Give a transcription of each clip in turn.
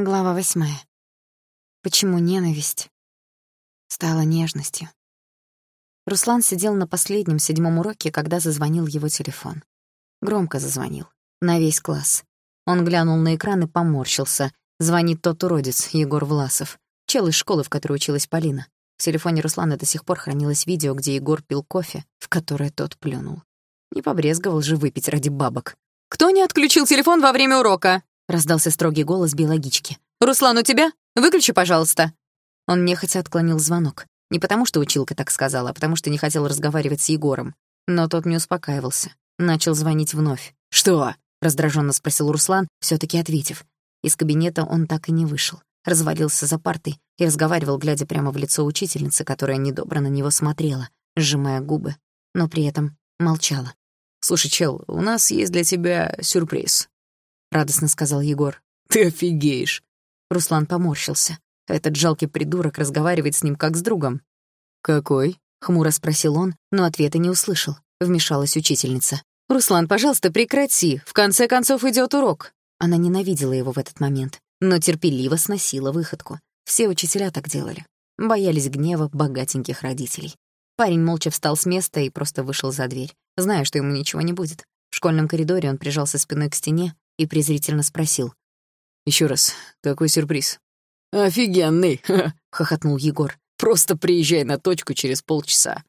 Глава восьмая. Почему ненависть стала нежностью? Руслан сидел на последнем седьмом уроке, когда зазвонил его телефон. Громко зазвонил. На весь класс. Он глянул на экран и поморщился. Звонит тот уродец, Егор Власов. Чел из школы, в которой училась Полина. В телефоне Руслана до сих пор хранилось видео, где Егор пил кофе, в которое тот плюнул. Не побрезговал же выпить ради бабок. «Кто не отключил телефон во время урока?» — раздался строгий голос биологички. «Руслан, у тебя? Выключи, пожалуйста». Он нехотя отклонил звонок. Не потому, что училка так сказала, а потому, что не хотел разговаривать с Егором. Но тот не успокаивался. Начал звонить вновь. «Что?» — раздраженно спросил Руслан, все таки ответив. Из кабинета он так и не вышел. Развалился за партой и разговаривал, глядя прямо в лицо учительницы, которая недобро на него смотрела, сжимая губы, но при этом молчала. «Слушай, чел, у нас есть для тебя сюрприз», — радостно сказал Егор. «Ты офигеешь!» Руслан поморщился. Этот жалкий придурок разговаривает с ним как с другом. «Какой?» — хмуро спросил он, но ответа не услышал. Вмешалась учительница. «Руслан, пожалуйста, прекрати. В конце концов идет урок». Она ненавидела его в этот момент, но терпеливо сносила выходку. Все учителя так делали. Боялись гнева богатеньких родителей. Парень молча встал с места и просто вышел за дверь, зная, что ему ничего не будет. В школьном коридоре он прижался спиной к стене и презрительно спросил. Еще раз, какой сюрприз?» «Офигенный!» — хохотнул Егор. «Просто приезжай на точку через полчаса».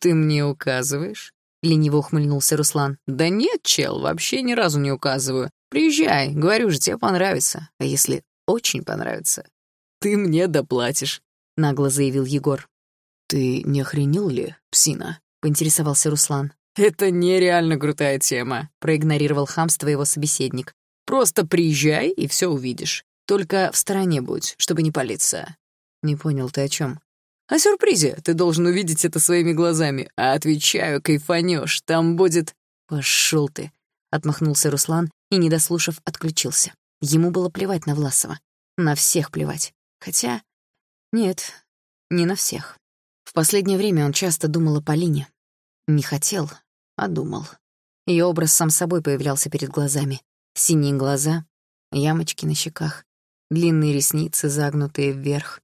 «Ты мне указываешь?» — лениво ухмыльнулся Руслан. «Да нет, чел, вообще ни разу не указываю. Приезжай, говорю же, тебе понравится. А если очень понравится, ты мне доплатишь», — нагло заявил Егор. «Ты не охренел ли, псина?» — поинтересовался Руслан. «Это нереально крутая тема», — проигнорировал хамство его собеседник. «Просто приезжай и все увидишь. Только в стороне будь, чтобы не палиться». «Не понял, ты о чем? «О сюрпризе. Ты должен увидеть это своими глазами. А отвечаю, кайфанешь. Там будет...» Пошел ты», — отмахнулся Руслан и, не дослушав, отключился. Ему было плевать на Власова. На всех плевать. Хотя... Нет, не на всех. В последнее время он часто думал о Полине. Не хотел, а думал. Ее образ сам собой появлялся перед глазами. Синие глаза, ямочки на щеках, длинные ресницы, загнутые вверх.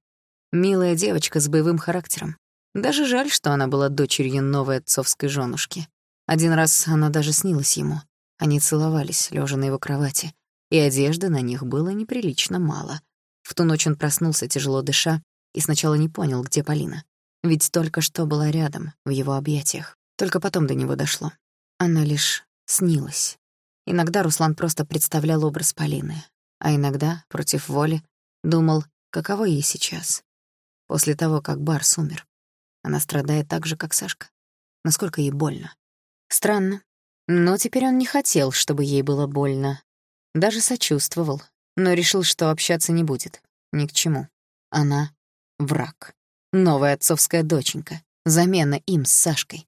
Милая девочка с боевым характером. Даже жаль, что она была дочерью новой отцовской женушки. Один раз она даже снилась ему. Они целовались, лежа на его кровати, и одежды на них было неприлично мало. В ту ночь он проснулся, тяжело дыша, и сначала не понял, где Полина. Ведь только что была рядом, в его объятиях. Только потом до него дошло. Она лишь снилась. Иногда Руслан просто представлял образ Полины, а иногда, против воли, думал, каково ей сейчас, после того, как Барс умер. Она страдает так же, как Сашка. Насколько ей больно. Странно. Но теперь он не хотел, чтобы ей было больно. Даже сочувствовал, но решил, что общаться не будет. Ни к чему. Она — враг. Новая отцовская доченька. Замена им с Сашкой.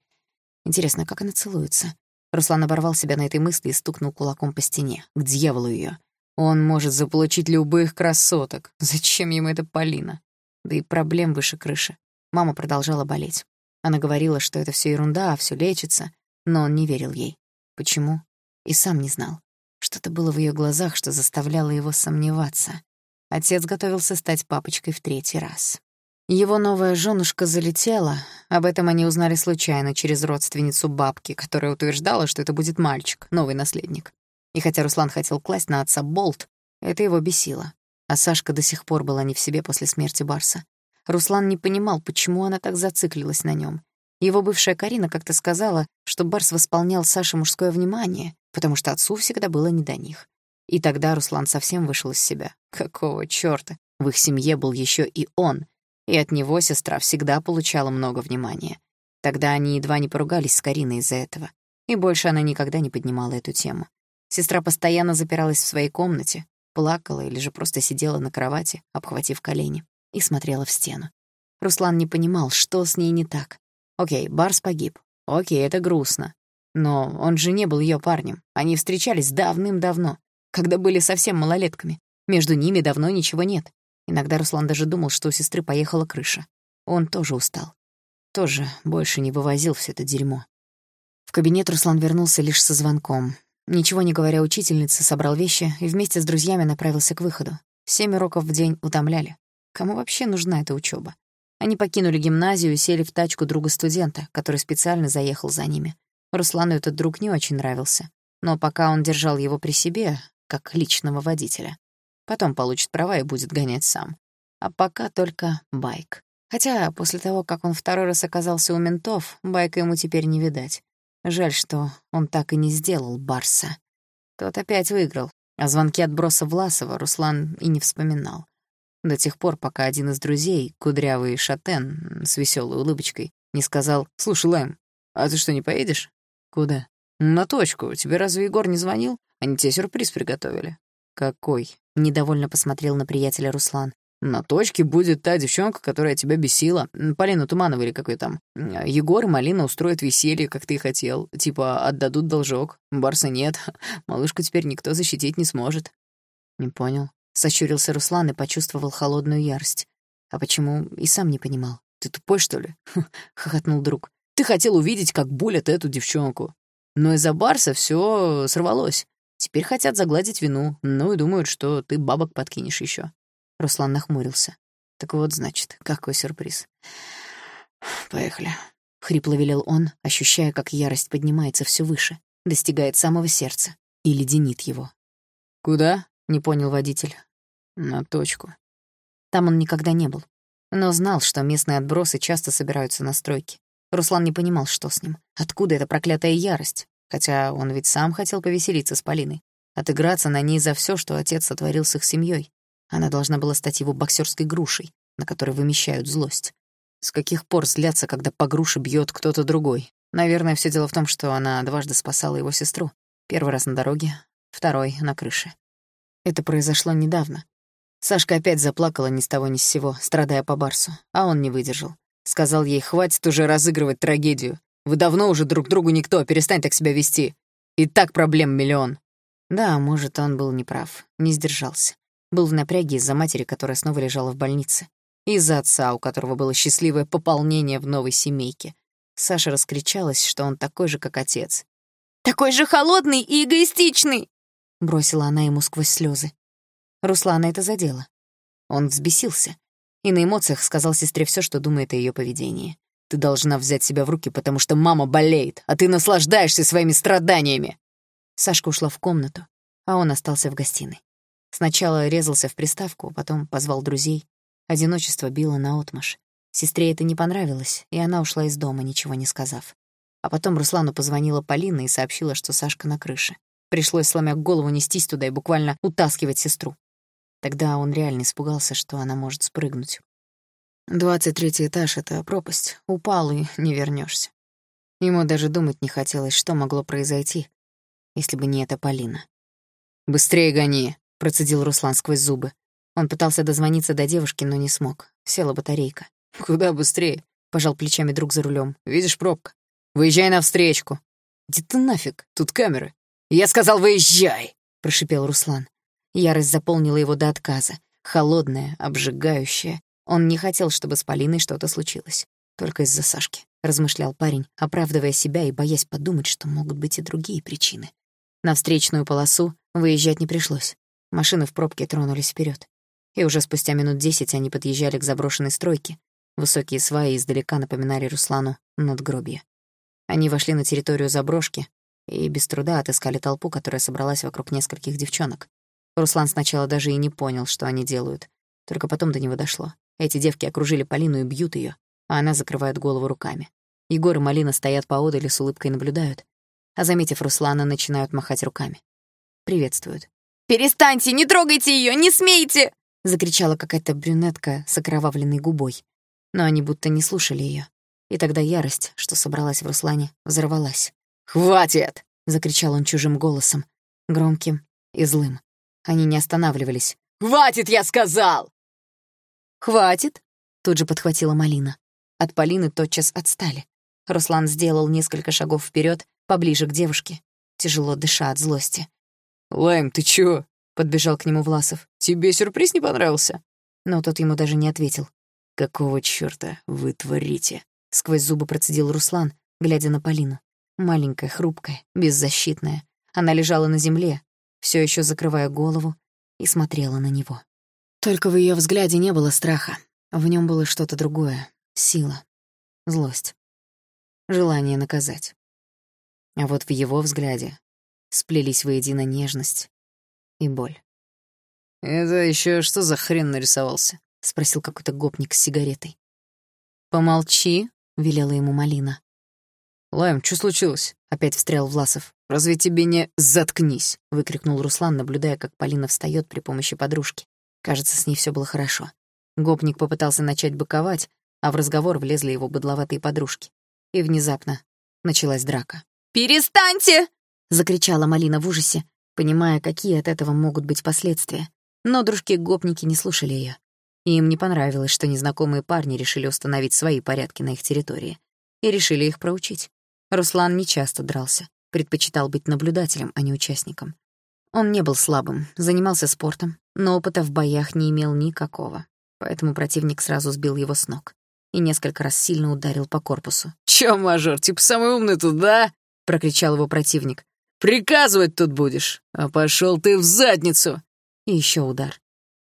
Интересно, как она целуется? Руслан оборвал себя на этой мысли и стукнул кулаком по стене. К дьяволу ее. Он может заполучить любых красоток. Зачем ему эта Полина? Да и проблем выше крыши. Мама продолжала болеть. Она говорила, что это все ерунда, а все лечится. Но он не верил ей. Почему? И сам не знал. Что-то было в ее глазах, что заставляло его сомневаться. Отец готовился стать папочкой в третий раз. Его новая женушка залетела, об этом они узнали случайно через родственницу бабки, которая утверждала, что это будет мальчик, новый наследник. И хотя Руслан хотел класть на отца болт, это его бесило. А Сашка до сих пор была не в себе после смерти Барса. Руслан не понимал, почему она так зациклилась на нем. Его бывшая Карина как-то сказала, что Барс восполнял Саше мужское внимание, потому что отцу всегда было не до них. И тогда Руслан совсем вышел из себя. Какого чёрта? В их семье был еще и он, и от него сестра всегда получала много внимания. Тогда они едва не поругались с Кариной из-за этого, и больше она никогда не поднимала эту тему. Сестра постоянно запиралась в своей комнате, плакала или же просто сидела на кровати, обхватив колени, и смотрела в стену. Руслан не понимал, что с ней не так. Окей, Барс погиб. Окей, это грустно. Но он же не был ее парнем. Они встречались давным-давно, когда были совсем малолетками. Между ними давно ничего нет. Иногда Руслан даже думал, что у сестры поехала крыша. Он тоже устал. Тоже больше не вывозил все это дерьмо. В кабинет Руслан вернулся лишь со звонком. Ничего не говоря учительнице, собрал вещи и вместе с друзьями направился к выходу. Семь уроков в день утомляли. Кому вообще нужна эта учеба? Они покинули гимназию и сели в тачку друга-студента, который специально заехал за ними. Руслану этот друг не очень нравился, но пока он держал его при себе, как личного водителя. Потом получит права и будет гонять сам. А пока только байк. Хотя после того, как он второй раз оказался у ментов, байка ему теперь не видать. Жаль, что он так и не сделал Барса. Тот опять выиграл, а звонки отброса Власова Руслан и не вспоминал. До тех пор, пока один из друзей, кудрявый шатен с веселой улыбочкой, не сказал «Слушай, Лайм, а ты что, не поедешь?» «Куда?» «На точку. Тебе разве Егор не звонил? Они тебе сюрприз приготовили». «Какой?» — недовольно посмотрел на приятеля Руслан. На точке будет та девчонка, которая тебя бесила. Полина Туманова или какой там. Егор и Малина устроят веселье, как ты хотел. Типа отдадут должок. Барса нет. Малышку теперь никто защитить не сможет. Не понял. Сощурился Руслан и почувствовал холодную ярость. А почему, и сам не понимал. Ты тупой, что ли? Хохотнул друг. Ты хотел увидеть, как булят эту девчонку. Но из-за Барса все сорвалось. Теперь хотят загладить вину, ну и думают, что ты бабок подкинешь еще. Руслан нахмурился. «Так вот, значит, какой сюрприз. Поехали». Хрипло велел он, ощущая, как ярость поднимается все выше, достигает самого сердца и леденит его. «Куда?» — не понял водитель. «На точку». Там он никогда не был, но знал, что местные отбросы часто собираются на стройке. Руслан не понимал, что с ним. Откуда эта проклятая ярость? Хотя он ведь сам хотел повеселиться с Полиной, отыграться на ней за все, что отец сотворил с их семьей. Она должна была стать его боксерской грушей, на которой вымещают злость. С каких пор злятся, когда по груше бьет кто-то другой? Наверное, все дело в том, что она дважды спасала его сестру. Первый раз на дороге, второй — на крыше. Это произошло недавно. Сашка опять заплакала ни с того ни с сего, страдая по Барсу, а он не выдержал. Сказал ей, хватит уже разыгрывать трагедию. Вы давно уже друг другу никто, перестань так себя вести. И так проблем миллион. Да, может, он был неправ, не сдержался. Был в напряге из-за матери, которая снова лежала в больнице. Из-за отца, у которого было счастливое пополнение в новой семейке. Саша раскричалась, что он такой же, как отец. «Такой же холодный и эгоистичный!» Бросила она ему сквозь слезы. Руслана это задело. Он взбесился и на эмоциях сказал сестре все, что думает о ее поведении. «Ты должна взять себя в руки, потому что мама болеет, а ты наслаждаешься своими страданиями!» Сашка ушла в комнату, а он остался в гостиной. Сначала резался в приставку, потом позвал друзей. Одиночество било наотмашь. Сестре это не понравилось, и она ушла из дома, ничего не сказав. А потом Руслану позвонила Полина и сообщила, что Сашка на крыше. Пришлось, сломя голову, нестись туда и буквально утаскивать сестру. Тогда он реально испугался, что она может спрыгнуть. Двадцать третий этаж — это пропасть. Упал и не вернешься. Ему даже думать не хотелось, что могло произойти, если бы не эта Полина. «Быстрее гони!» процедил Руслан сквозь зубы. Он пытался дозвониться до девушки, но не смог. Села батарейка. «Куда быстрее?» — пожал плечами друг за рулем. «Видишь, пробка. Выезжай навстречку». «Иди ты нафиг, тут камеры». «Я сказал, выезжай!» — прошипел Руслан. Ярость заполнила его до отказа. Холодная, обжигающая. Он не хотел, чтобы с Полиной что-то случилось. Только из-за Сашки, размышлял парень, оправдывая себя и боясь подумать, что могут быть и другие причины. На встречную полосу выезжать не пришлось. Машины в пробке тронулись вперед, И уже спустя минут десять они подъезжали к заброшенной стройке. Высокие сваи издалека напоминали Руслану надгробье. Они вошли на территорию заброшки и без труда отыскали толпу, которая собралась вокруг нескольких девчонок. Руслан сначала даже и не понял, что они делают. Только потом до него дошло. Эти девки окружили Полину и бьют ее, а она закрывает голову руками. Егор и Малина стоят поодаль и с улыбкой наблюдают. А заметив Руслана, начинают махать руками. Приветствуют. «Перестаньте, не трогайте ее, не смейте!» — закричала какая-то брюнетка с окровавленной губой. Но они будто не слушали ее. И тогда ярость, что собралась в Руслане, взорвалась. «Хватит!» — закричал он чужим голосом, громким и злым. Они не останавливались. «Хватит, я сказал!» «Хватит!» — тут же подхватила Малина. От Полины тотчас отстали. Руслан сделал несколько шагов вперед, поближе к девушке, тяжело дыша от злости. «Лайм, ты чё?» — подбежал к нему Власов. «Тебе сюрприз не понравился?» Но тот ему даже не ответил. «Какого чёрта вы творите?» — сквозь зубы процедил Руслан, глядя на Полину. Маленькая, хрупкая, беззащитная. Она лежала на земле, всё ещё закрывая голову, и смотрела на него. Только в ее взгляде не было страха. В нем было что-то другое. Сила. Злость. Желание наказать. А вот в его взгляде сплелись воедино нежность и боль. «Это еще что за хрен нарисовался?» — спросил какой-то гопник с сигаретой. «Помолчи», — велела ему Малина. «Лайм, что случилось?» — опять встрял Власов. «Разве тебе не заткнись?» — выкрикнул Руслан, наблюдая, как Полина встает при помощи подружки. Кажется, с ней все было хорошо. Гопник попытался начать быковать, а в разговор влезли его быдловатые подружки. И внезапно началась драка. «Перестаньте!» — закричала Малина в ужасе, понимая, какие от этого могут быть последствия. Но дружки-гопники не слушали ее. Им не понравилось, что незнакомые парни решили установить свои порядки на их территории. И решили их проучить. Руслан не часто дрался, предпочитал быть наблюдателем, а не участником. Он не был слабым, занимался спортом, но опыта в боях не имел никакого. Поэтому противник сразу сбил его с ног и несколько раз сильно ударил по корпусу. «Чё, мажор, типа самый умный тут, да?» — прокричал его противник. «Приказывать тут будешь, а пошел ты в задницу!» И еще удар.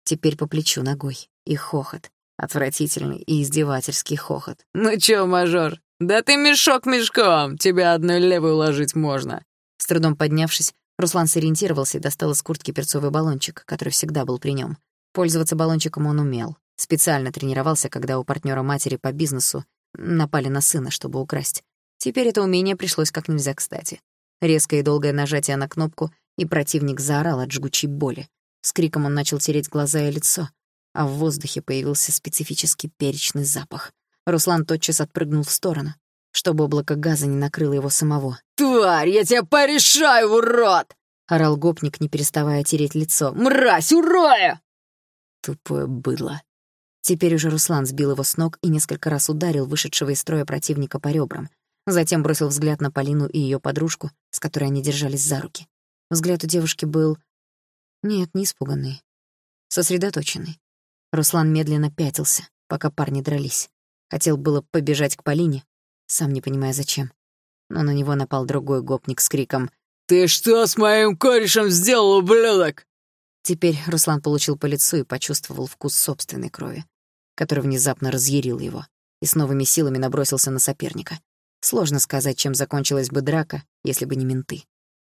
Теперь по плечу ногой. И хохот. Отвратительный и издевательский хохот. «Ну чё, мажор, «Да ты мешок мешком! Тебя одной левой уложить можно!» С трудом поднявшись, Руслан сориентировался и достал из куртки перцовый баллончик, который всегда был при нем. Пользоваться баллончиком он умел. Специально тренировался, когда у партнера матери по бизнесу напали на сына, чтобы украсть. Теперь это умение пришлось как нельзя кстати. Резкое и долгое нажатие на кнопку, и противник заорал от жгучей боли. С криком он начал тереть глаза и лицо, а в воздухе появился специфический перечный запах. Руслан тотчас отпрыгнул в сторону, чтобы облако газа не накрыло его самого. «Тварь, я тебя порешаю, урод!» — орал гопник, не переставая тереть лицо. «Мразь, урою!» Тупое быдло. Теперь уже Руслан сбил его с ног и несколько раз ударил вышедшего из строя противника по ребрам. Затем бросил взгляд на Полину и ее подружку, с которой они держались за руки. Взгляд у девушки был... Нет, не испуганный. Сосредоточенный. Руслан медленно пятился, пока парни дрались. Хотел было побежать к Полине, сам не понимая зачем. Но на него напал другой гопник с криком «Ты что с моим корешем сделал, ублюдок?» Теперь Руслан получил по лицу и почувствовал вкус собственной крови, который внезапно разъярил его и с новыми силами набросился на соперника. Сложно сказать, чем закончилась бы драка, если бы не менты.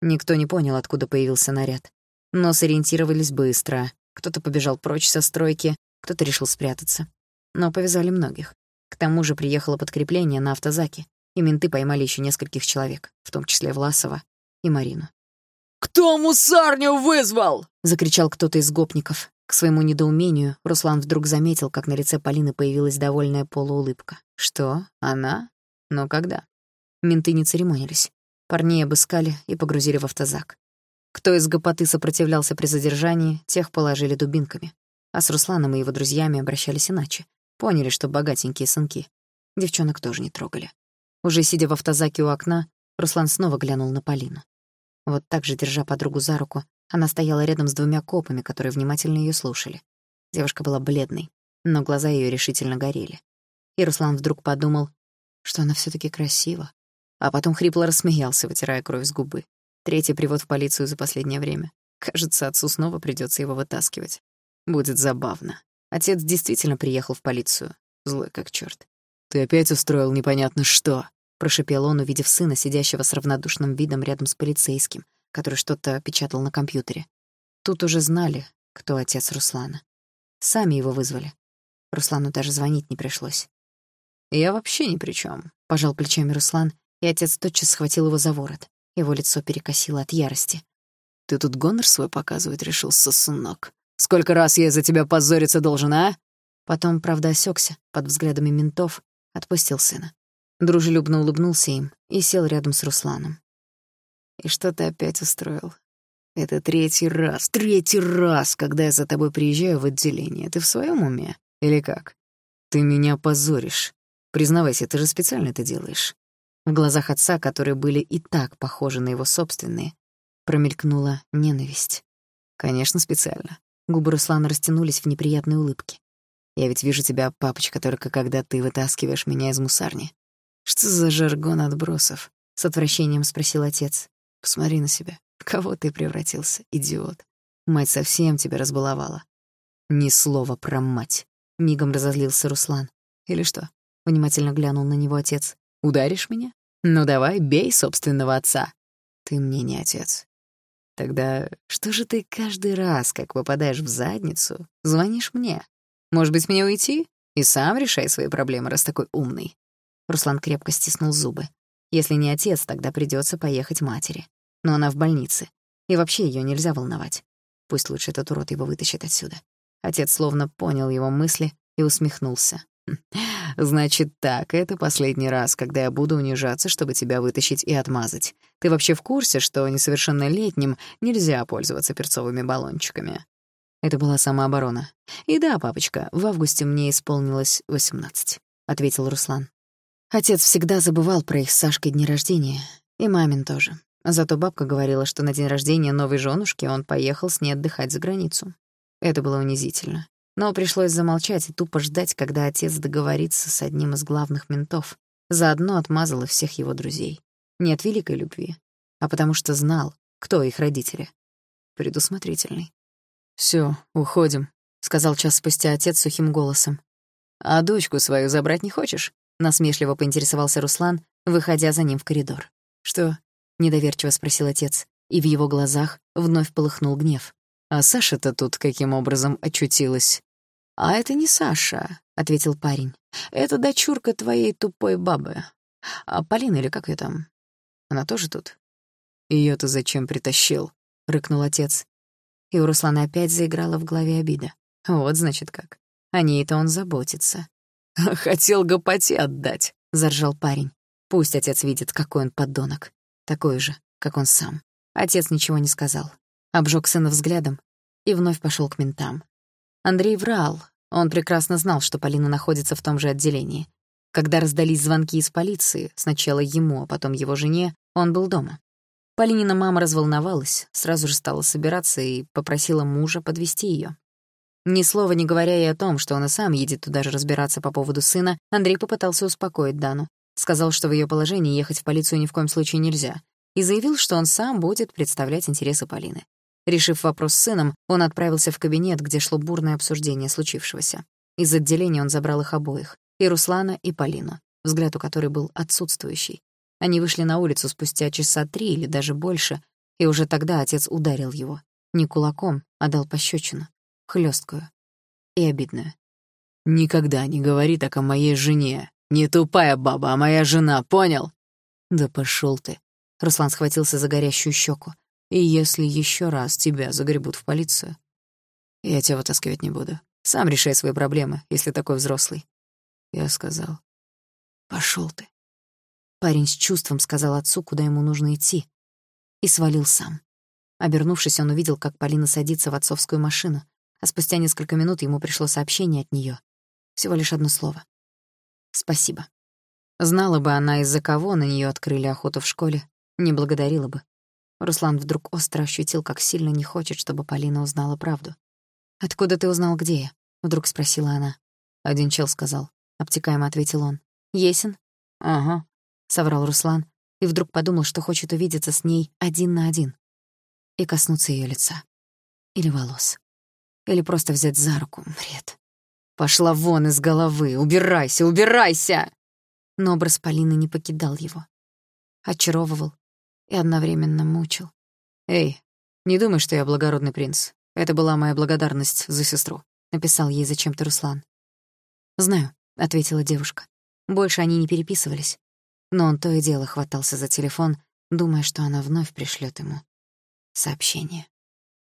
Никто не понял, откуда появился наряд. Но сориентировались быстро. Кто-то побежал прочь со стройки, кто-то решил спрятаться. Но повязали многих. К тому же приехало подкрепление на автозаке, и менты поймали еще нескольких человек, в том числе Власова и Марину. «Кто мусарню вызвал?» — закричал кто-то из гопников. К своему недоумению Руслан вдруг заметил, как на лице Полины появилась довольная полуулыбка. «Что? Она? Но когда?» Менты не церемонились. Парней обыскали и погрузили в автозак. Кто из гопоты сопротивлялся при задержании, тех положили дубинками. А с Русланом и его друзьями обращались иначе. Поняли, что богатенькие сынки. Девчонок тоже не трогали. Уже сидя в автозаке у окна, Руслан снова глянул на Полину. Вот так же, держа подругу за руку, она стояла рядом с двумя копами, которые внимательно ее слушали. Девушка была бледной, но глаза ее решительно горели. И Руслан вдруг подумал, что она все таки красива. А потом хрипло рассмеялся, вытирая кровь с губы. Третий привод в полицию за последнее время. Кажется, отцу снова придется его вытаскивать. Будет забавно. Отец действительно приехал в полицию, злой как чёрт. «Ты опять устроил непонятно что», — прошипел он, увидев сына, сидящего с равнодушным видом рядом с полицейским, который что-то печатал на компьютере. Тут уже знали, кто отец Руслана. Сами его вызвали. Руслану даже звонить не пришлось. «Я вообще ни при чем, пожал плечами Руслан, и отец тотчас схватил его за ворот. Его лицо перекосило от ярости. «Ты тут гонор свой показывать решил, сосунок?» Сколько раз я из-за тебя позориться должен, а?» Потом, правда, осекся под взглядами ментов, отпустил сына. Дружелюбно улыбнулся им и сел рядом с Русланом. «И что ты опять устроил? Это третий раз, третий раз, когда я за тобой приезжаю в отделение. Ты в своем уме? Или как? Ты меня позоришь. Признавайся, ты же специально это делаешь». В глазах отца, которые были и так похожи на его собственные, промелькнула ненависть. «Конечно, специально. Губы Руслана растянулись в неприятной улыбке. «Я ведь вижу тебя, папочка, только когда ты вытаскиваешь меня из мусарни. Что за жаргон отбросов?» — с отвращением спросил отец. «Посмотри на себя. В кого ты превратился, идиот? Мать совсем тебя разбаловала. Ни слова про мать. Мигом разозлился Руслан. Или что? Внимательно глянул на него отец. Ударишь меня? Ну давай, бей собственного отца. Ты мне не отец. Тогда что же ты каждый раз, как попадаешь в задницу, звонишь мне? Может быть, мне уйти? И сам решай свои проблемы, раз такой умный. Руслан крепко стиснул зубы. Если не отец, тогда придется поехать матери. Но она в больнице. И вообще ее нельзя волновать. Пусть лучше этот урод его вытащит отсюда. Отец словно понял его мысли и усмехнулся. «Хм, «Значит так, это последний раз, когда я буду унижаться, чтобы тебя вытащить и отмазать. Ты вообще в курсе, что несовершеннолетним нельзя пользоваться перцовыми баллончиками?» Это была самооборона. «И да, папочка, в августе мне исполнилось 18», — ответил Руслан. Отец всегда забывал про их с Сашкой дни рождения. И мамин тоже. Зато бабка говорила, что на день рождения новой женушки он поехал с ней отдыхать за границу. Это было унизительно. Но пришлось замолчать и тупо ждать, когда отец договорится с одним из главных ментов. Заодно отмазала всех его друзей. Не от великой любви, а потому что знал, кто их родители. Предусмотрительный. Всё, уходим», — сказал час спустя отец сухим голосом. «А дочку свою забрать не хочешь?» — насмешливо поинтересовался Руслан, выходя за ним в коридор. «Что?» — недоверчиво спросил отец, и в его глазах вновь полыхнул гнев. «А Саша-то тут каким образом очутилась?» «А это не Саша», — ответил парень. «Это дочурка твоей тупой бабы. А Полина или как её там? Она тоже тут?» её ты зачем притащил?» — рыкнул отец. И у Руслана опять заиграла в голове обида. Вот, значит, как. О ней-то он заботится. «Хотел гопоте отдать», — заржал парень. Пусть отец видит, какой он подонок. Такой же, как он сам. Отец ничего не сказал. Обжег сына взглядом и вновь пошел к ментам. Андрей врал. Он прекрасно знал, что Полина находится в том же отделении. Когда раздались звонки из полиции, сначала ему, а потом его жене, он был дома. Полинина мама разволновалась, сразу же стала собираться и попросила мужа подвести ее. Ни слова не говоря ей о том, что он и сам едет туда же разбираться по поводу сына, Андрей попытался успокоить Дану. Сказал, что в ее положении ехать в полицию ни в коем случае нельзя, и заявил, что он сам будет представлять интересы Полины. Решив вопрос с сыном, он отправился в кабинет, где шло бурное обсуждение случившегося. Из отделения он забрал их обоих, и Руслана, и Полину, взгляд у которой был отсутствующий. Они вышли на улицу спустя часа три или даже больше, и уже тогда отец ударил его. Не кулаком, а дал пощечину хлесткую и обидную. «Никогда не говори так о моей жене. Не тупая баба, а моя жена, понял?» «Да пошел ты!» Руслан схватился за горящую щеку. «И если еще раз тебя загребут в полицию, я тебя вытаскивать не буду. Сам решай свои проблемы, если такой взрослый». Я сказал. Пошел ты». Парень с чувством сказал отцу, куда ему нужно идти, и свалил сам. Обернувшись, он увидел, как Полина садится в отцовскую машину, а спустя несколько минут ему пришло сообщение от неё. Всего лишь одно слово. «Спасибо». Знала бы она, из-за кого на неё открыли охоту в школе, не благодарила бы. Руслан вдруг остро ощутил, как сильно не хочет, чтобы Полина узнала правду. «Откуда ты узнал, где я?» — вдруг спросила она. Один чел сказал. Обтекаемо ответил он. «Есен?» «Ага», — соврал Руслан, и вдруг подумал, что хочет увидеться с ней один на один и коснуться её лица. Или волос. Или просто взять за руку. Бред. Пошла вон из головы. Убирайся, убирайся! Но образ Полины не покидал его. Очаровывал и одновременно мучил. «Эй, не думай, что я благородный принц. Это была моя благодарность за сестру», — написал ей зачем-то Руслан. «Знаю», — ответила девушка. Больше они не переписывались. Но он то и дело хватался за телефон, думая, что она вновь пришлет ему сообщение.